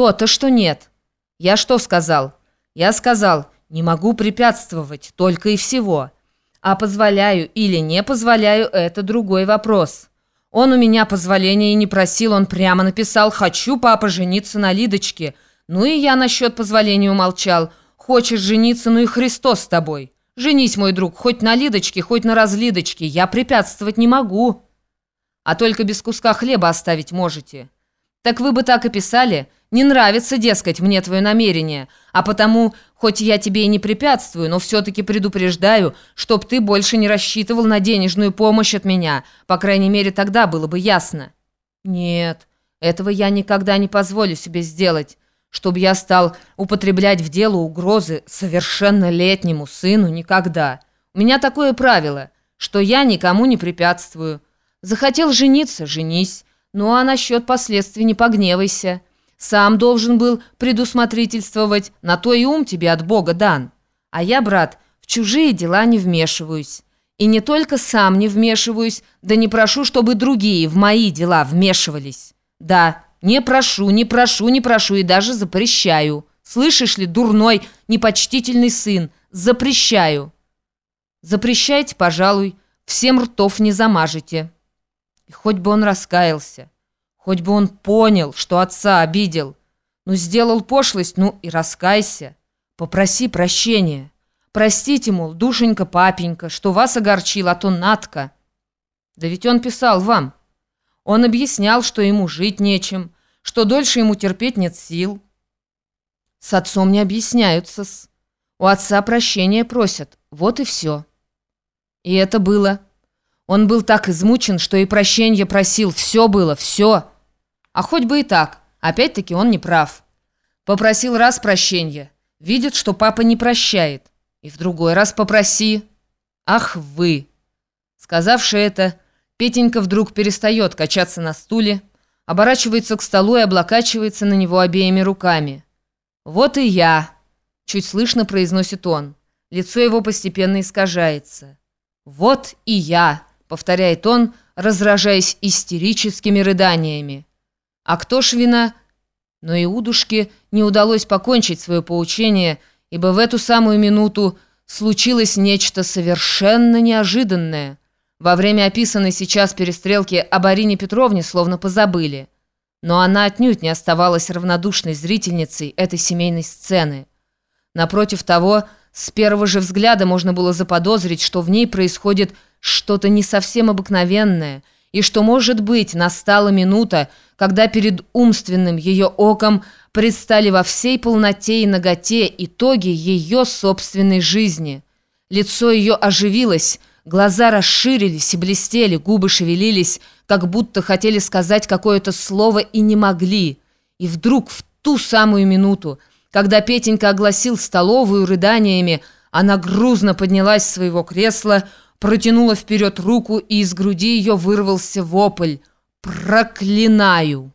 То-то, что нет. Я что сказал? Я сказал, не могу препятствовать, только и всего. А позволяю или не позволяю, это другой вопрос. Он у меня позволения и не просил, он прямо написал «Хочу, папа, жениться на Лидочке». Ну и я насчет позволения умолчал. Хочешь жениться, ну и Христос с тобой. Женись, мой друг, хоть на Лидочке, хоть на разлидочке, я препятствовать не могу. А только без куска хлеба оставить можете. Так вы бы так и писали – не нравится, дескать, мне твое намерение, а потому, хоть я тебе и не препятствую, но все-таки предупреждаю, чтоб ты больше не рассчитывал на денежную помощь от меня. По крайней мере, тогда было бы ясно. Нет, этого я никогда не позволю себе сделать, чтобы я стал употреблять в дело угрозы совершеннолетнему сыну никогда. У меня такое правило, что я никому не препятствую. Захотел жениться – женись, ну а насчет последствий не погневайся». Сам должен был предусмотрительствовать, на то и ум тебе от Бога дан. А я, брат, в чужие дела не вмешиваюсь. И не только сам не вмешиваюсь, да не прошу, чтобы другие в мои дела вмешивались. Да, не прошу, не прошу, не прошу и даже запрещаю. Слышишь ли, дурной, непочтительный сын, запрещаю. Запрещайте, пожалуй, всем ртов не замажете. И хоть бы он раскаялся. Хоть бы он понял, что отца обидел. Ну, сделал пошлость, ну и раскайся. Попроси прощения. Простите, мол, душенька, папенька, что вас огорчил, а то Натка. Да ведь он писал вам. Он объяснял, что ему жить нечем, что дольше ему терпеть нет сил. С отцом не объясняются -с. У отца прощения просят. Вот и все. И это было. Он был так измучен, что и прощения просил. Все было, все. А хоть бы и так. Опять-таки он не прав. Попросил раз прощения. Видит, что папа не прощает. И в другой раз попроси. Ах вы! Сказавши это, Петенька вдруг перестает качаться на стуле, оборачивается к столу и облокачивается на него обеими руками. «Вот и я!» — чуть слышно произносит он. Лицо его постепенно искажается. «Вот и я!» — повторяет он, разражаясь истерическими рыданиями. А кто ж вина? Но Иудушке не удалось покончить свое поучение, ибо в эту самую минуту случилось нечто совершенно неожиданное. Во время описанной сейчас перестрелки об Арине Петровне словно позабыли. Но она отнюдь не оставалась равнодушной зрительницей этой семейной сцены. Напротив того, с первого же взгляда можно было заподозрить, что в ней происходит что-то не совсем обыкновенное – и что, может быть, настала минута, когда перед умственным ее оком предстали во всей полноте и наготе итоги ее собственной жизни. Лицо ее оживилось, глаза расширились и блестели, губы шевелились, как будто хотели сказать какое-то слово и не могли. И вдруг в ту самую минуту, когда Петенька огласил столовую рыданиями, она грузно поднялась с своего кресла, протянула вперед руку, и из груди ее вырвался вопль «Проклинаю!».